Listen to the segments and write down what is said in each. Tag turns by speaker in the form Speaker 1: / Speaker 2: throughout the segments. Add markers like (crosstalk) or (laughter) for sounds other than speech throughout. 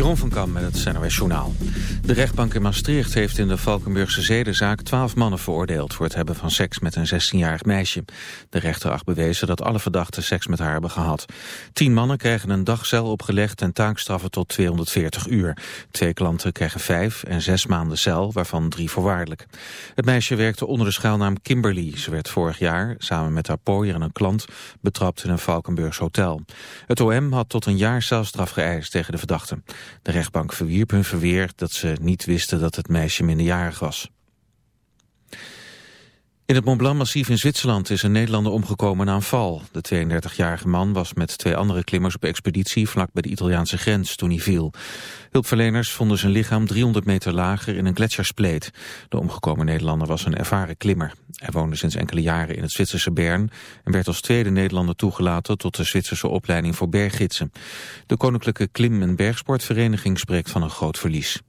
Speaker 1: Jeroen van Kam met het NOS Journaal. De rechtbank in Maastricht heeft in de Valkenburgse zedenzaak twaalf mannen veroordeeld voor het hebben van seks met een 16-jarig meisje. De rechter acht bewezen dat alle verdachten seks met haar hebben gehad. Tien mannen krijgen een dag cel opgelegd en taakstraffen tot 240 uur. Twee klanten krijgen vijf en zes maanden cel, waarvan drie voorwaardelijk. Het meisje werkte onder de schuilnaam Kimberly. Ze werd vorig jaar, samen met haar pooier en een klant, betrapt in een Valkenburgs hotel. Het OM had tot een jaar celstraf geëist tegen de verdachten. De rechtbank verwierp hun verweer dat ze niet wisten dat het meisje minderjarig was. In het Mont Blanc-massief in Zwitserland is een Nederlander omgekomen na een val. De 32-jarige man was met twee andere klimmers op expeditie vlak bij de Italiaanse grens toen hij viel. Hulpverleners vonden zijn lichaam 300 meter lager in een gletsjerspleet. De omgekomen Nederlander was een ervaren klimmer. Hij woonde sinds enkele jaren in het Zwitserse Bern en werd als tweede Nederlander toegelaten tot de Zwitserse opleiding voor berggidsen. De Koninklijke Klim- en Bergsportvereniging spreekt van een groot verlies.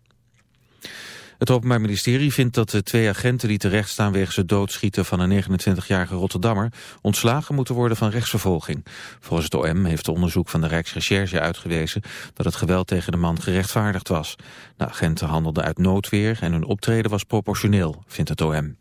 Speaker 1: Het Openbaar Ministerie vindt dat de twee agenten die terecht staan wegens het doodschieten van een 29-jarige Rotterdammer ontslagen moeten worden van rechtsvervolging. Volgens het OM heeft de onderzoek van de Rijksrecherche uitgewezen dat het geweld tegen de man gerechtvaardigd was. De agenten handelden uit noodweer en hun optreden was proportioneel, vindt het OM.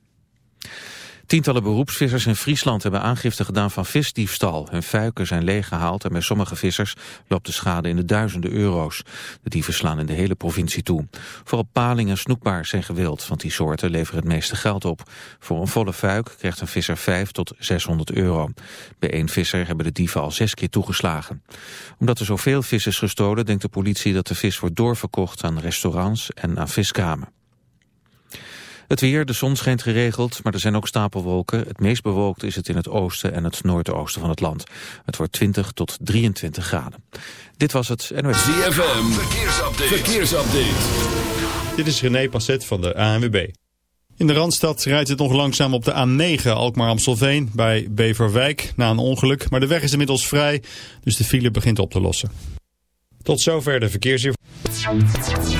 Speaker 1: Tientallen beroepsvissers in Friesland hebben aangifte gedaan van visdiefstal. Hun fuiken zijn leeggehaald en bij sommige vissers loopt de schade in de duizenden euro's. De dieven slaan in de hele provincie toe. Vooral paling en snoekbaar zijn gewild, want die soorten leveren het meeste geld op. Voor een volle fuik krijgt een visser 5 tot 600 euro. Bij één visser hebben de dieven al zes keer toegeslagen. Omdat er zoveel vis is gestolen, denkt de politie dat de vis wordt doorverkocht aan restaurants en aan viskramen. Het weer, de zon schijnt geregeld, maar er zijn ook stapelwolken. Het meest bewolkt is het in het oosten en het noordoosten van het land. Het wordt 20 tot 23 graden. Dit was het NOS.
Speaker 2: ZFM, verkeersupdate. verkeersupdate.
Speaker 3: Dit is René Passet van de ANWB. In de Randstad rijdt het nog langzaam op de A9 Alkmaar-Amstelveen bij Beverwijk na een ongeluk. Maar de weg is inmiddels vrij, dus de file begint op te lossen. Tot zover de verkeersinformatie.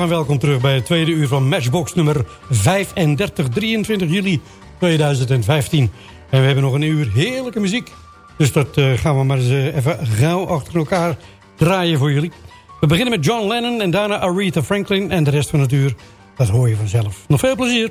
Speaker 4: En welkom terug bij het tweede uur van Matchbox nummer 35, 23 juli 2015. En we hebben nog een uur heerlijke muziek. Dus dat uh, gaan we maar eens uh, even gauw achter elkaar draaien voor jullie. We beginnen met John Lennon en daarna Aretha Franklin. En de rest van het uur, dat hoor je vanzelf. Nog veel plezier.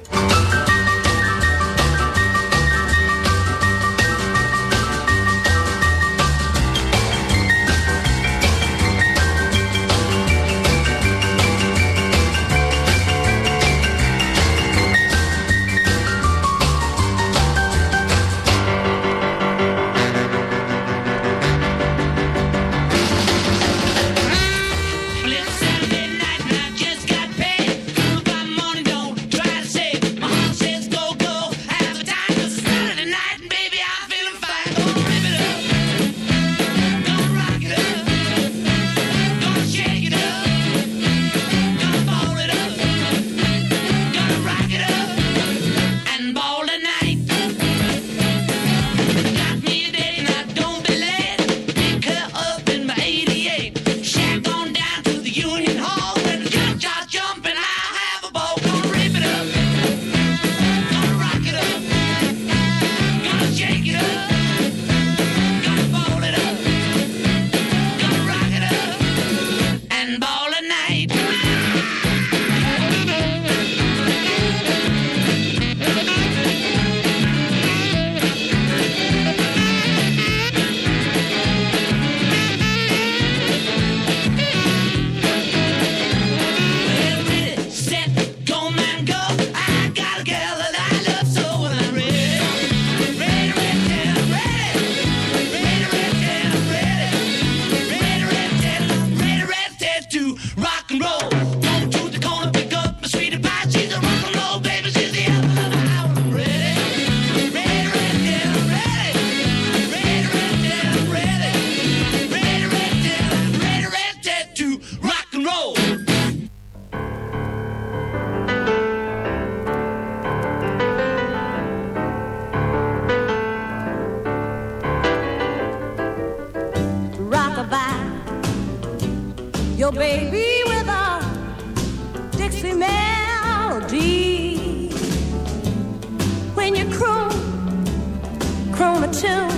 Speaker 5: Tune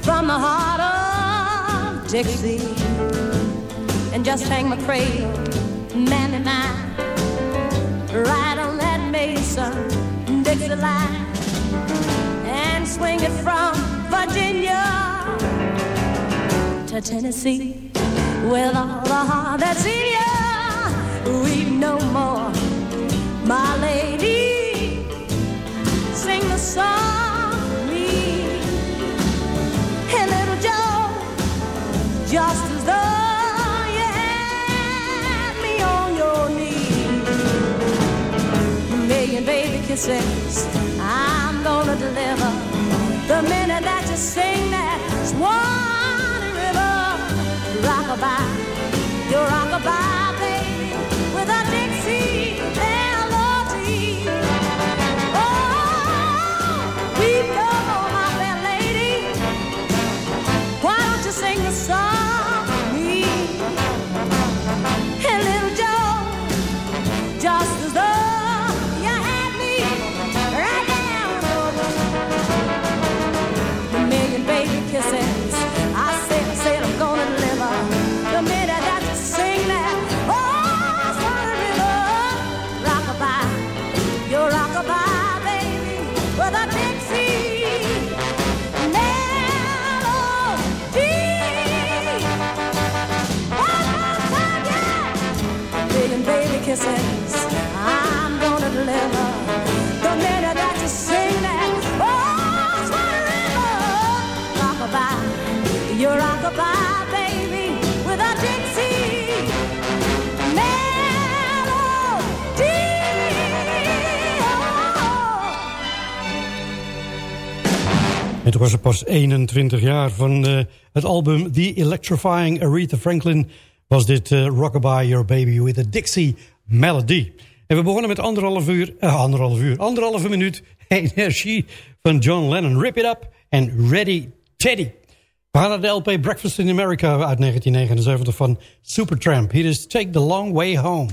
Speaker 5: from the heart of Dixie, and just hang my cradle, man in mine, right on that Mason Dixie line, and swing it from Virginia to Tennessee with all the heart that's in you. Weep no more, my lady. Sing the song kisses, I'm gonna deliver the minute that you sing that Swan River. Rockabye, your rockabye,
Speaker 4: Het was er pas 21 jaar van eh, het album The Electrifying Aretha Franklin... was dit eh, Rockabye Your Baby with a Dixie Melody. En we begonnen met anderhalf uur, eh, anderhalf uur, anderhalve minuut (laughs) energie van John Lennon. Rip It Up en Ready Teddy. We gaan naar de LP Breakfast in America uit 1979 van Supertramp. Hier is Take the Long Way Home.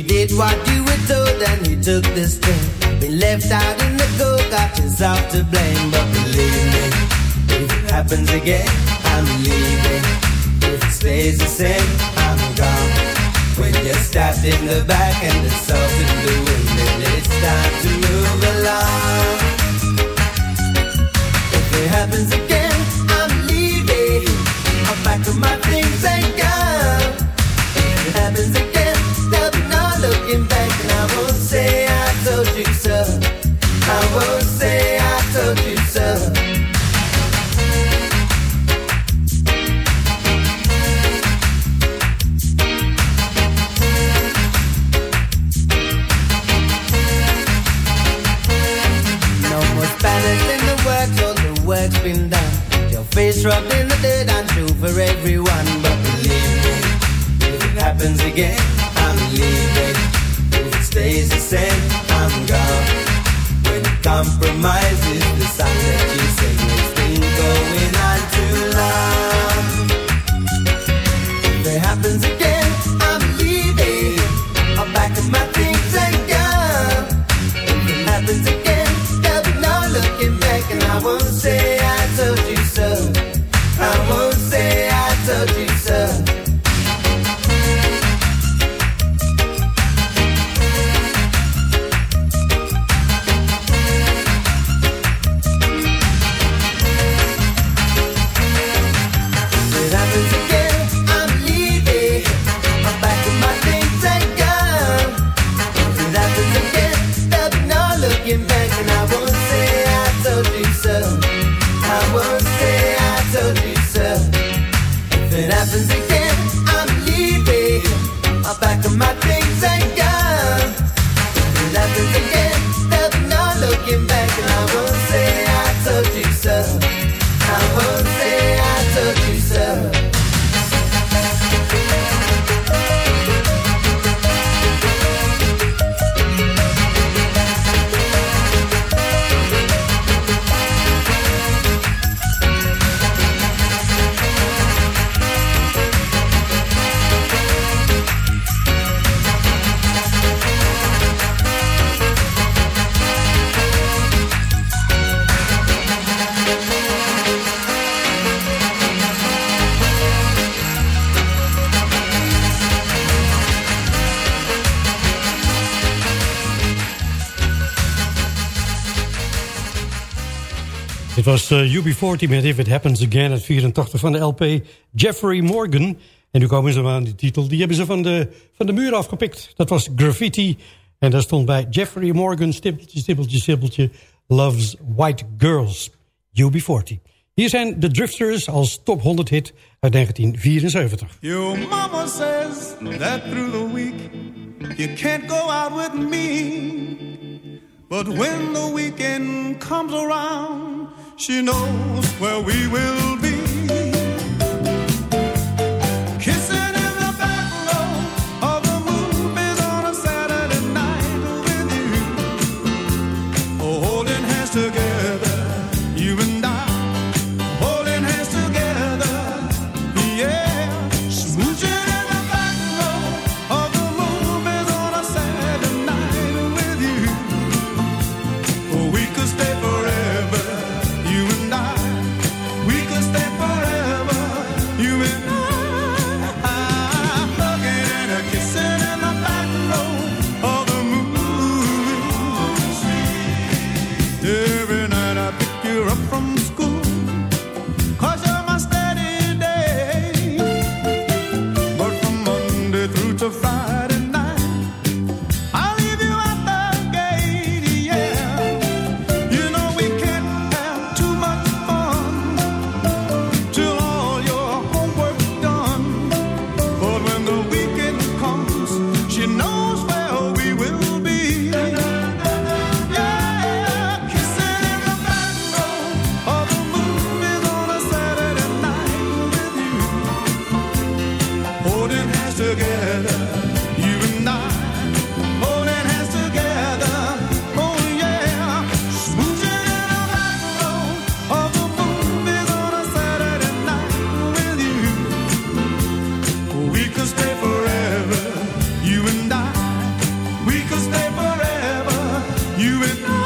Speaker 6: You
Speaker 7: did what you were told, and you took the step. Been left out in the cold, got yourself to blame, but believe me, if it happens again, I'm leaving. If it stays the same, I'm gone. When you're stabbed in the back and the salt in the wind, then it's time to move along. If it happens again, I'm leaving. Pack up my things and go. If it happens again, looking back, and I won't say I told you so. I won't say I told you so. No more Spanish in the works, all the work's been done. Your face rubbed in the dirt, I'm true for everyone. But believe me, if it happens again, I'm leaving. Stays the same, I'm gone. When compromise is the
Speaker 4: was uh, UB40 met If It Happens Again uit 84 van de LP Jeffrey Morgan. En nu komen ze aan die titel. Die hebben ze van de, van de muur afgepikt. Dat was Graffiti. En daar stond bij Jeffrey Morgan, stippeltje, stippeltje, stippeltje... Loves White Girls, UB40. Hier zijn de Drifters als top 100 hit uit 1974.
Speaker 8: Your mama says that through the week you can't go out with me. But when the weekend comes around, she knows where we will doing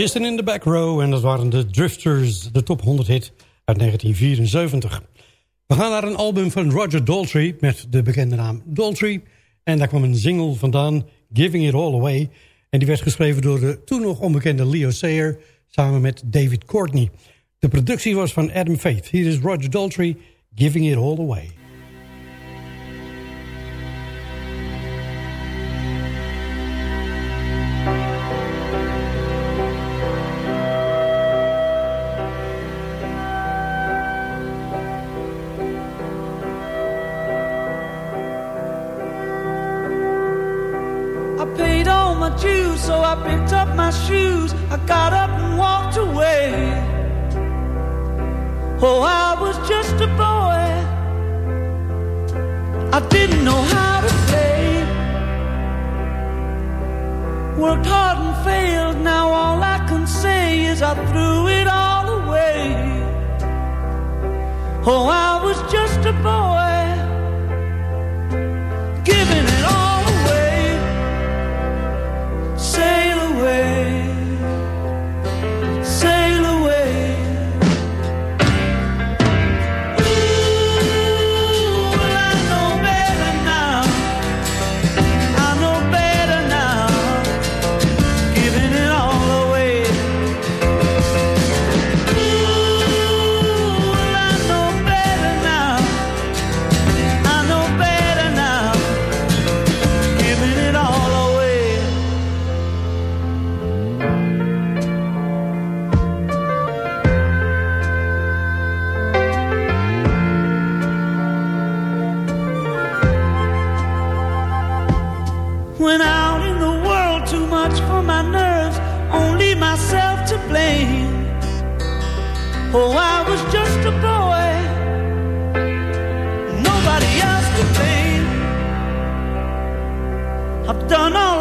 Speaker 4: Kisten in the Back Row en dat waren de Drifters, de top 100 hit uit 1974. We gaan naar een album van Roger Daltrey met de bekende naam Daltrey. En daar kwam een single vandaan, Giving It All Away. En die werd geschreven door de toen nog onbekende Leo Sayer samen met David Courtney. De productie was van Adam Faith. Hier is Roger Daltrey, Giving It All Away.
Speaker 9: I picked up my shoes. I got up and walked away. Oh, I was just a boy. I didn't know how to play. Worked hard and failed. Now all I can say is I threw it all away. Oh, I was just a boy. Went out in the world too much for my nerves, only myself to blame. Oh, I was just a boy, nobody else to blame. I've done all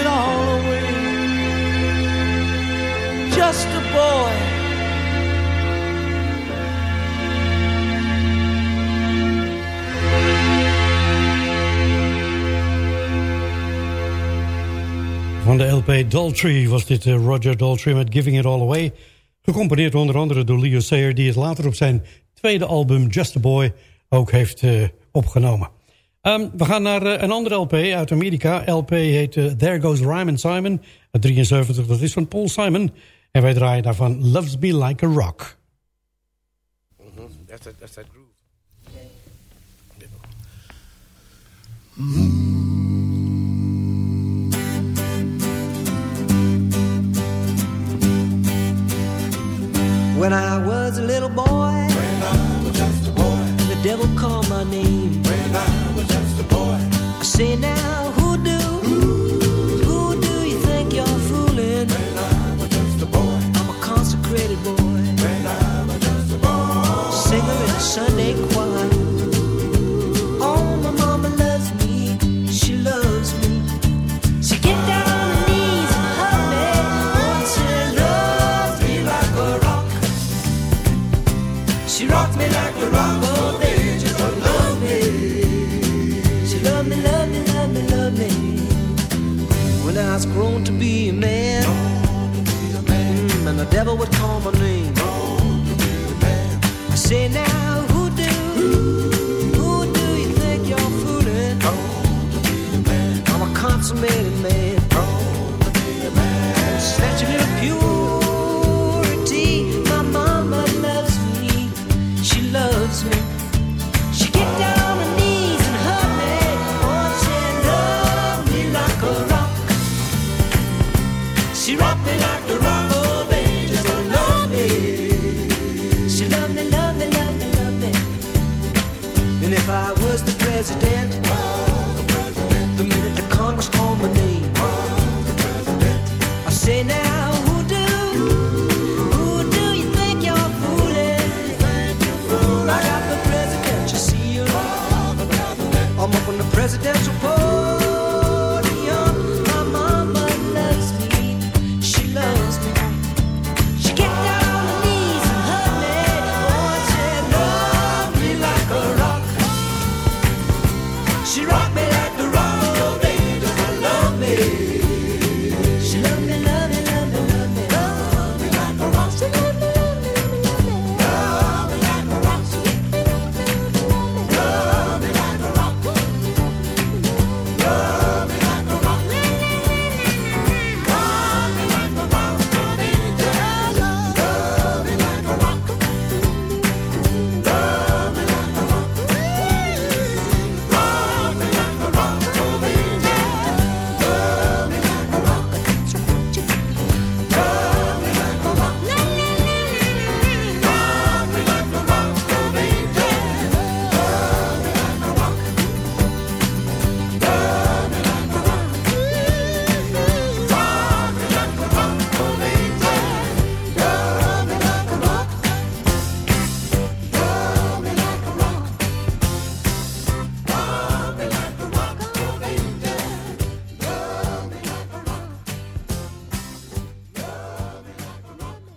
Speaker 9: it all away. Just a boy.
Speaker 4: Van de LP Daltrey was dit eh, Roger Daltrey met Giving It All Away. Gecomponeerd onder andere door Leo Sayer... die het later op zijn tweede album Just a Boy ook heeft eh, opgenomen. Ehm, we gaan naar eh, een andere LP uit Amerika. LP heet eh, There Goes Ryman Simon. uit 73, dat is van Paul Simon. En wij draaien daarvan Loves Me Like a Rock.
Speaker 10: That's that, that's that groove.
Speaker 11: When I was a little boy, when I was just a boy, the devil called my name. When I say now, who do, who do you think you're fooling? When I was just a boy, I'm a consecrated boy. When I was just a boy, singer in a Sunday choir. Devil would call my name. I say now, who do, who do you think you're fooling? I'm a consummated man. President,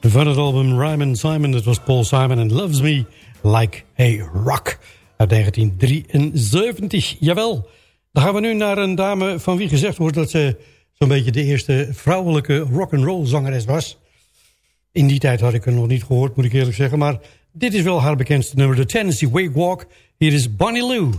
Speaker 4: Van het album Ryman Simon, dat was Paul Simon and Loves Me Like a Rock uit 1973. Jawel, dan gaan we nu naar een dame van wie gezegd wordt dat ze zo'n beetje de eerste vrouwelijke rock'n'roll zangeres was. In die tijd had ik haar nog niet gehoord, moet ik eerlijk zeggen, maar dit is wel haar bekendste nummer, de Tennessee Wake Walk. Hier is Bonnie Lou.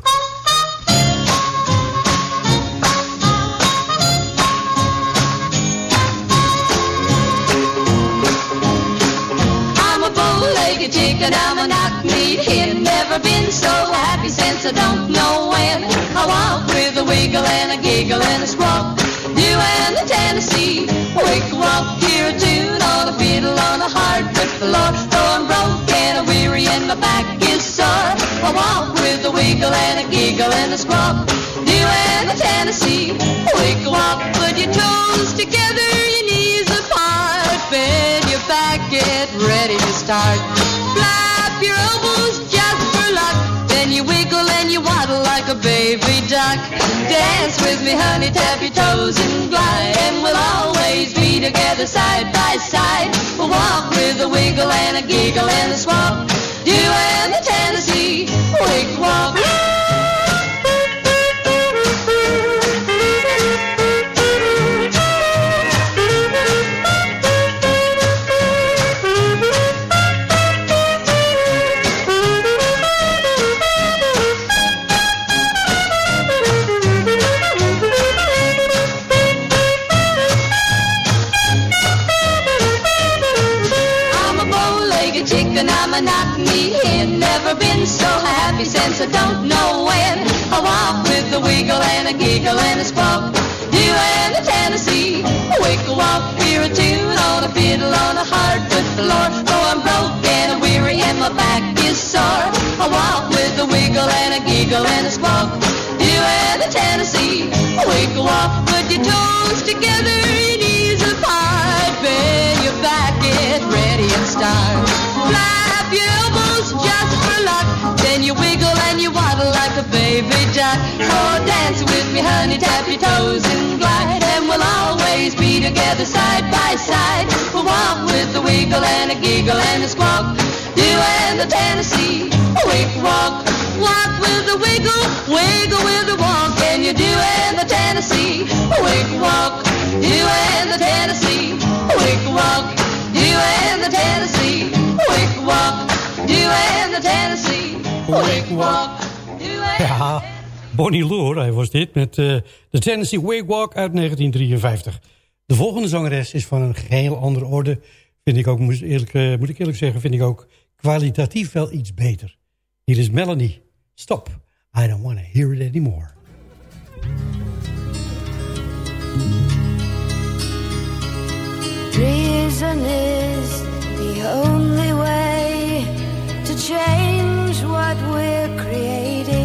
Speaker 12: Bow-legged chicken, I'm a knock-kneed hen. Never been so happy since I don't know when. I walk with a wiggle and a giggle and a squawk. You and the Tennessee wake walk, hear a tune on a fiddle on a hardwood floor. Though I'm broke and weary and my back is sore. I walk with a wiggle and a giggle and a squawk. You and the Tennessee wake walk, put your toes together, your knees apart, bend your back, get ready to start. Flap your elbows just for luck, then you wiggle and you waddle like a baby duck. Dance with me, honey, tap your toes and glide, and we'll always be together side by side. We'll walk with a wiggle and a giggle and a swap. You and the walk, put your toes together, your knees apart, bend your back, get ready and start. Flap your elbows just for luck, then you wiggle and you waddle like a baby duck. So dance with me, honey, tap your toes and glide, and we'll always be together side by side. We'll walk with a wiggle and a giggle and a squawk. You and the Tennessee, wig walk, walk with a wiggle, wiggle with a walk, and you do and the Tennessee, wig walk. You and the Tennessee, wig walk. You and the Tennessee wick walk. Doing the Tennessee wick walk.
Speaker 4: Ja, Bonnie Loor, hij was dit met eh, de Tennessee Wigwalk uit 1953. De volgende zangeres is van een geheel andere orde. Vind ik ook, moet, eerlijk, eh, moet ik eerlijk zeggen, vind ik ook kwalitatief wel iets beter. Hier is Melanie. Stop. I don't want to hear it anymore.
Speaker 5: Reason is the only way to change what we're creating.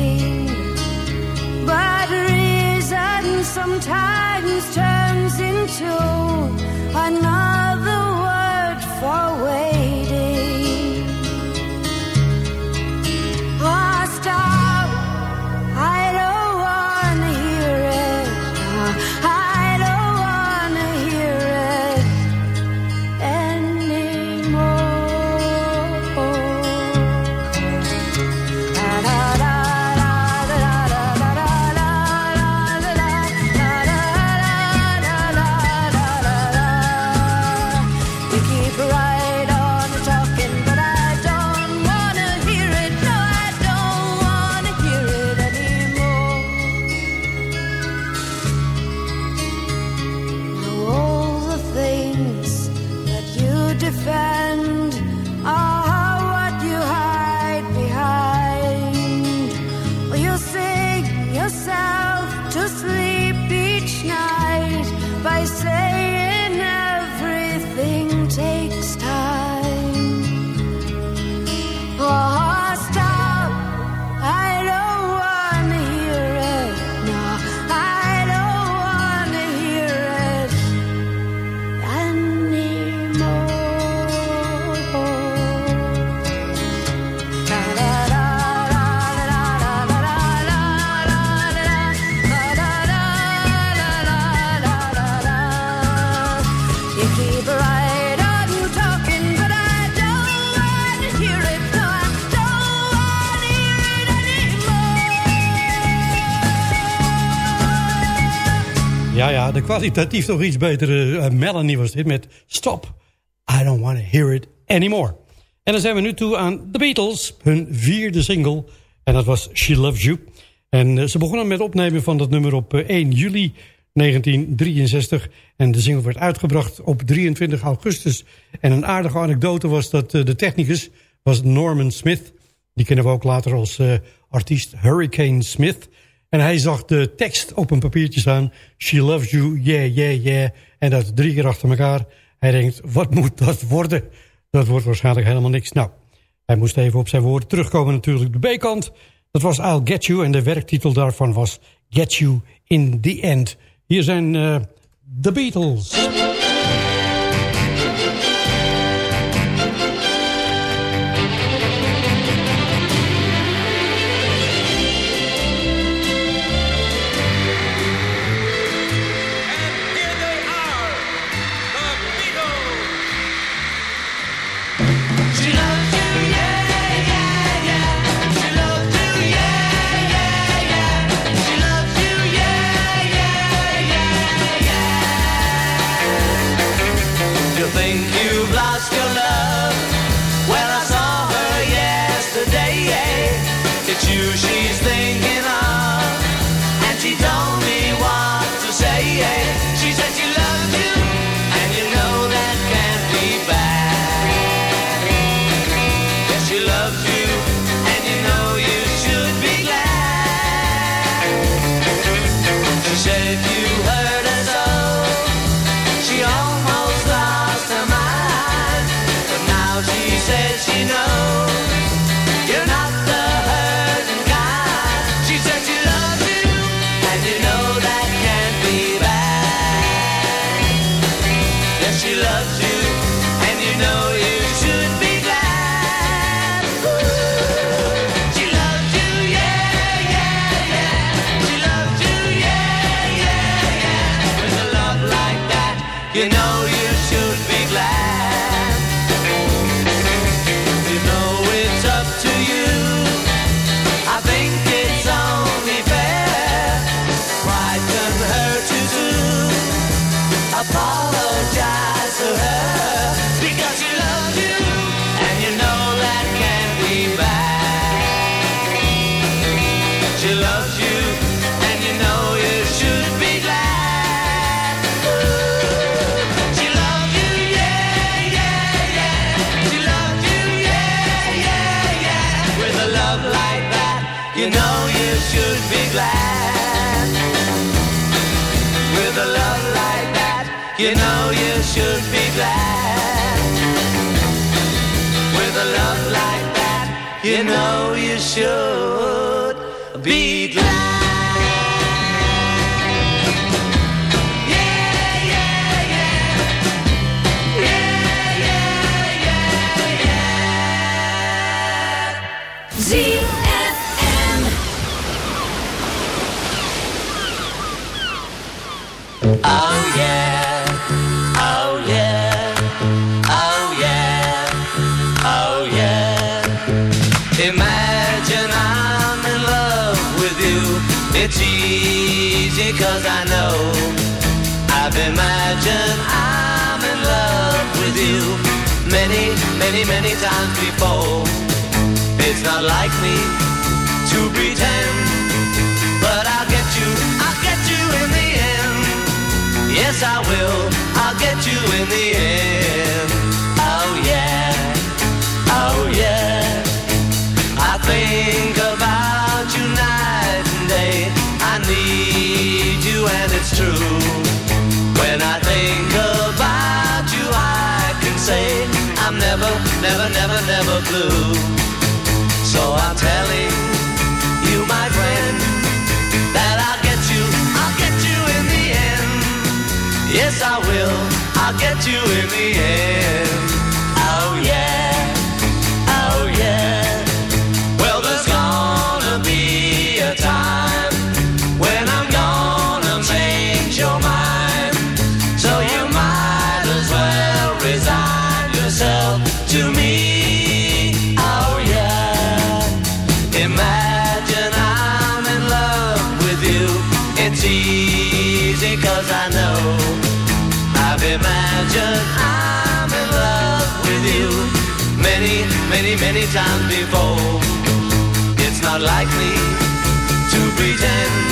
Speaker 4: Ja, ja, de kwalitatief toch iets betere eh, Melanie was dit met Stop. I don't want to hear it anymore. En dan zijn we nu toe aan The Beatles, hun vierde single. En dat was She Loves You. En eh, ze begonnen met opnemen van dat nummer op eh, 1 juli 1963. En de single werd uitgebracht op 23 augustus. En een aardige anekdote was dat eh, de technicus was Norman Smith. Die kennen we ook later als eh, artiest Hurricane Smith. En hij zag de tekst op een papiertje staan. She loves you, yeah, yeah, yeah. En dat drie keer achter elkaar. Hij denkt, wat moet dat worden? Dat wordt waarschijnlijk helemaal niks. Nou, hij moest even op zijn woorden terugkomen natuurlijk. De B-kant, dat was I'll Get You. En de werktitel daarvan was Get You in the End. Hier zijn uh, The Beatles.
Speaker 13: Should be glad. Oh yeah, many, many, many times before. It's not like me to pretend, but I'll get you, I'll get you in the end. Yes, I will. I'll get you in the end. Oh yeah. Oh yeah. I think about you night and day. I need you and it's true. I'm never, never, never, never blue. So I'm telling you, my friend, that I'll get you, I'll get you in the end. Yes, I will. I'll get you in the end. Many, times before. It's not like me to pretend,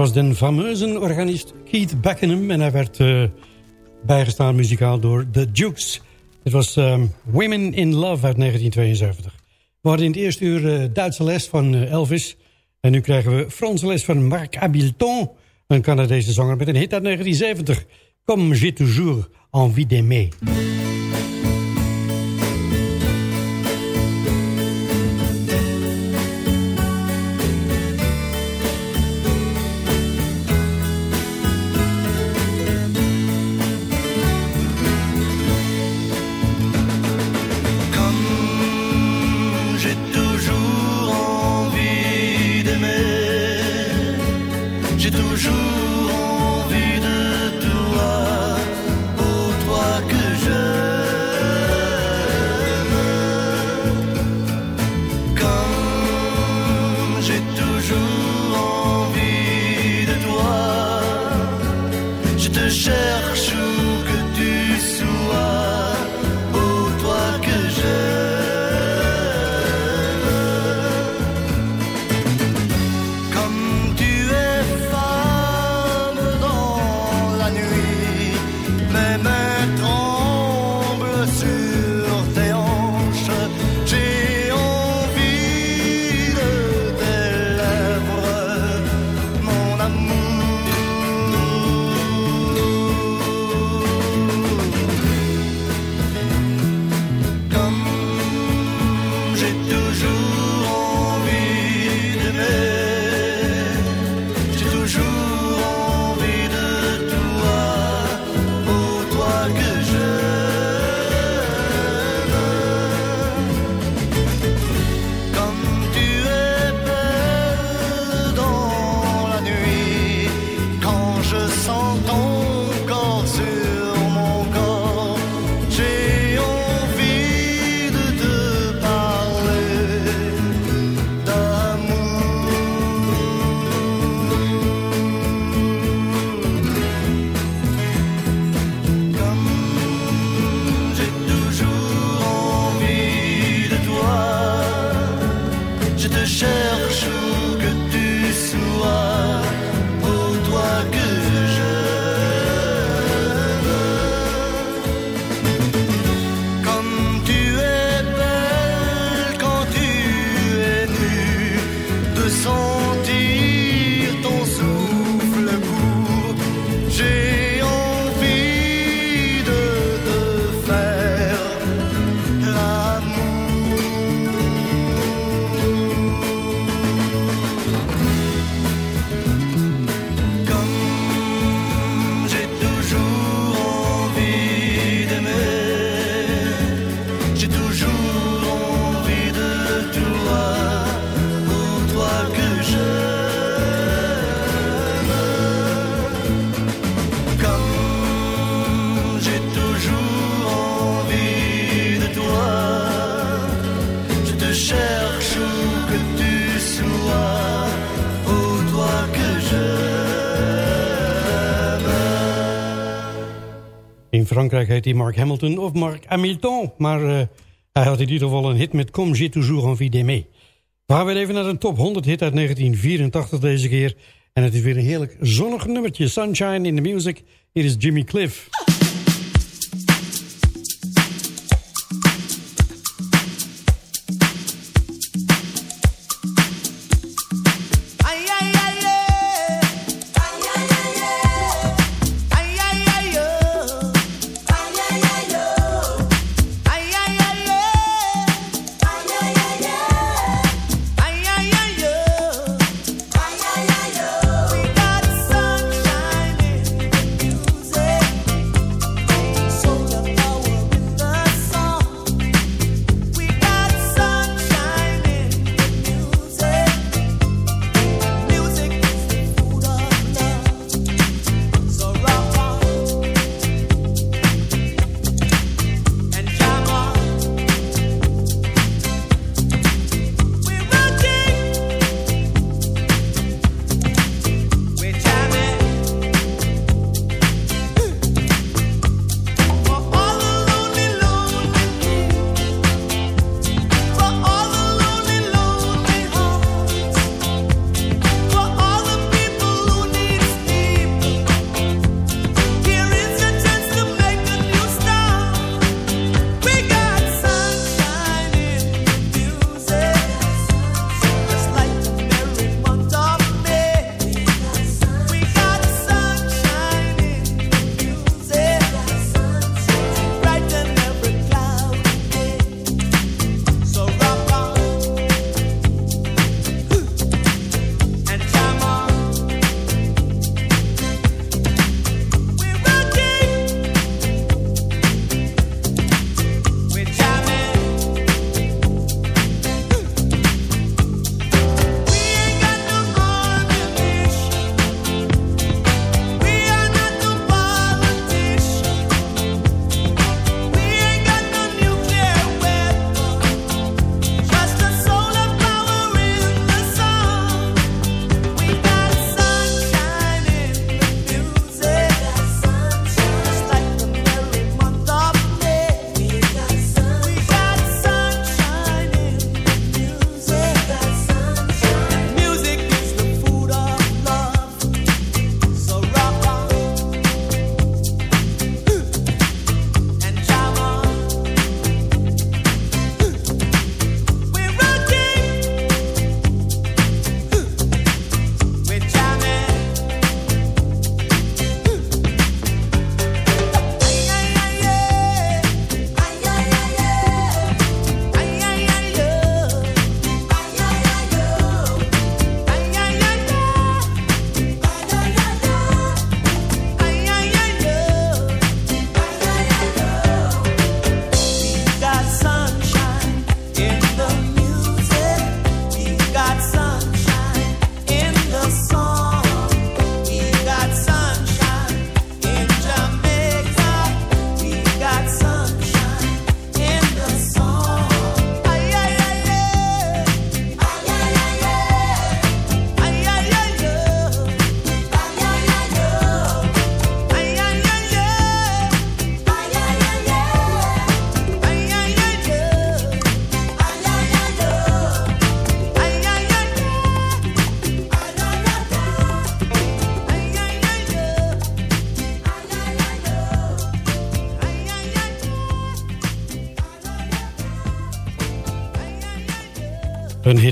Speaker 14: was de fameuze organist Keith Beckenham. En hij werd eh, bijgestaan muzikaal door The Dukes. Het was ehm, Women in Love uit 1972. We hadden in het eerste uur eh, Duitse les van eh, Elvis. En nu krijgen we Franse les van Marc Habilton. Een Canadese zanger met een hit uit 1970. Comme j'ai toujours envie d'aimer. Frankrijk heet hij Mark Hamilton of Mark Hamilton. Maar eh, hij had in ieder geval een hit met Comme j'ai toujours envie d'aimer. We gaan weer even naar een top 100 hit uit 1984 deze keer. En het is weer een heerlijk zonnig nummertje. Sunshine in the Music. Hier is Jimmy Cliff.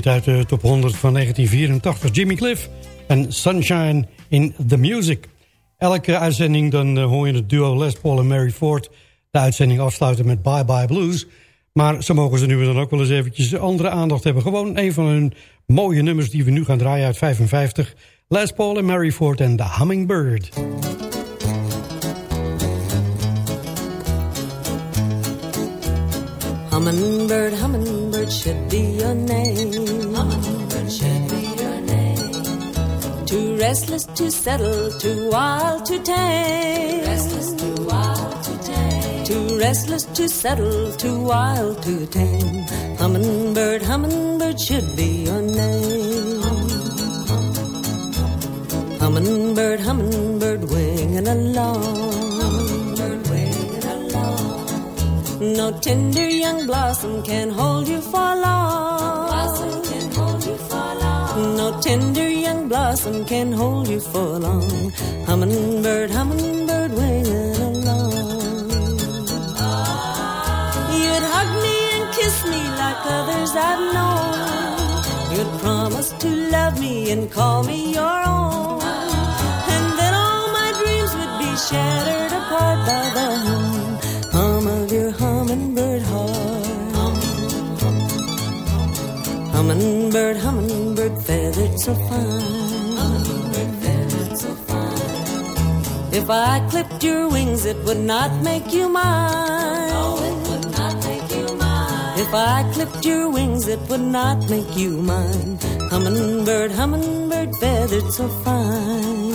Speaker 4: Uit de top 100 van 1984. Jimmy Cliff en Sunshine in the Music. Elke uitzending dan eh, hoor je het duo Les Paul en Mary Ford... de uitzending afsluiten met Bye Bye Blues. Maar ze mogen ze nu dan ook wel eens eventjes andere aandacht hebben. Gewoon een van hun mooie nummers die we nu gaan draaien uit 55. Les Paul en Mary Ford en The Hummingbird.
Speaker 5: Hummingbird, hummingbird should be your name. Restless to settle, too wild to tame. Restless, too wild to tame. Too restless to settle, too wild to tame. Hummingbird, hummingbird should be your name. Hummingbird, hummingbird, winging along. Hummingbird, winging along. No tender young blossom can hold you for long. Blossom can hold you for long. No tender blossom can hold you for long. Hummingbird, hummingbird, winging along. You'd hug me and kiss me like others I've known. You'd promise to love me and call me your own. And then all my dreams would be shattered apart by the hum, hum of your hummingbird heart. Hummingbird, hummingbird, feathered so fine. If I clipped your wings, it would not make you mine. No, it would not make you mine. If I clipped your wings, it would not make you mine. Hummingbird, hummingbird, feathered so fine.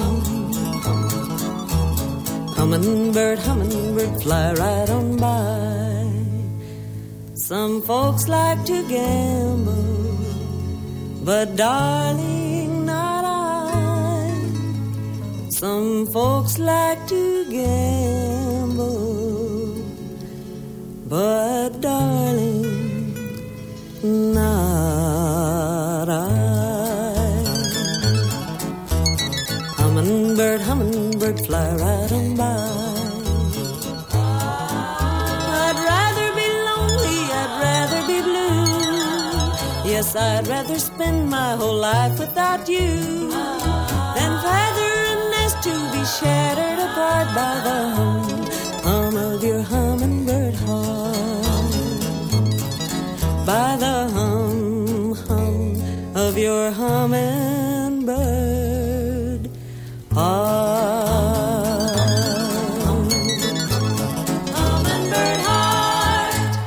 Speaker 5: Hummingbird, hummingbird, fly right on by. Some folks like to gamble, but darling, Some folks like to gamble, but darling, not I. Hummingbird, hummingbird, fly right on by. I'd rather be lonely, I'd rather be blue. Yes, I'd rather spend my whole life without you than feather shattered apart by the hum, hum of your hummingbird heart. By the hum, hum of your hummingbird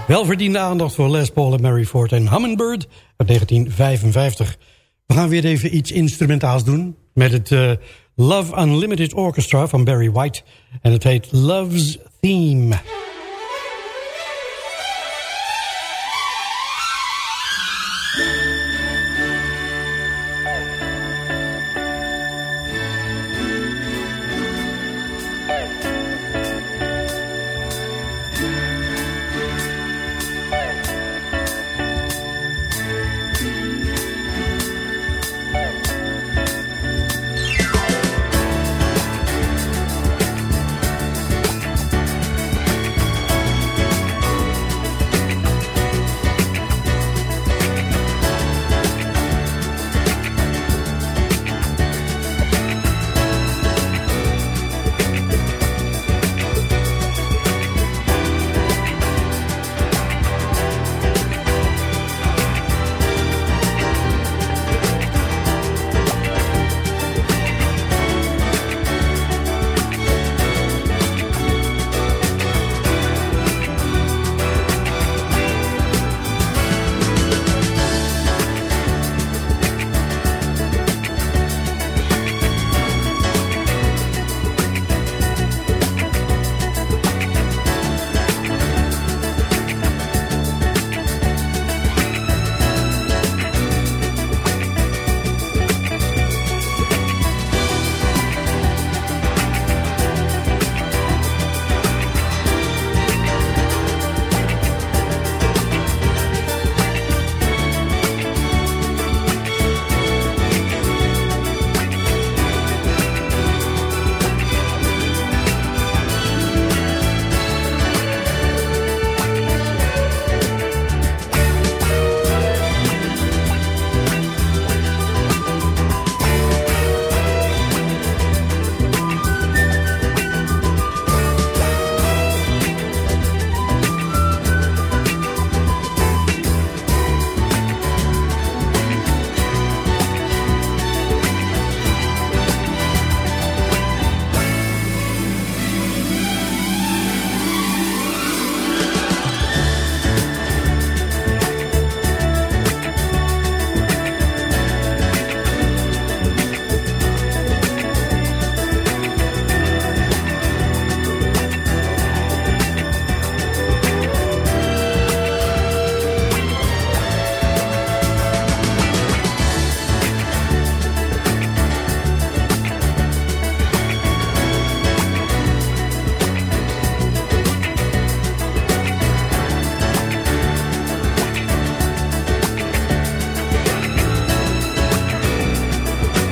Speaker 4: Welverdiende aandacht voor Les Paul en Mary Ford en Hummingbird uit 1955. We gaan weer even iets instrumentaals doen met het eh, Love Unlimited Orchestra van Barry White. En het heet Love's Theme.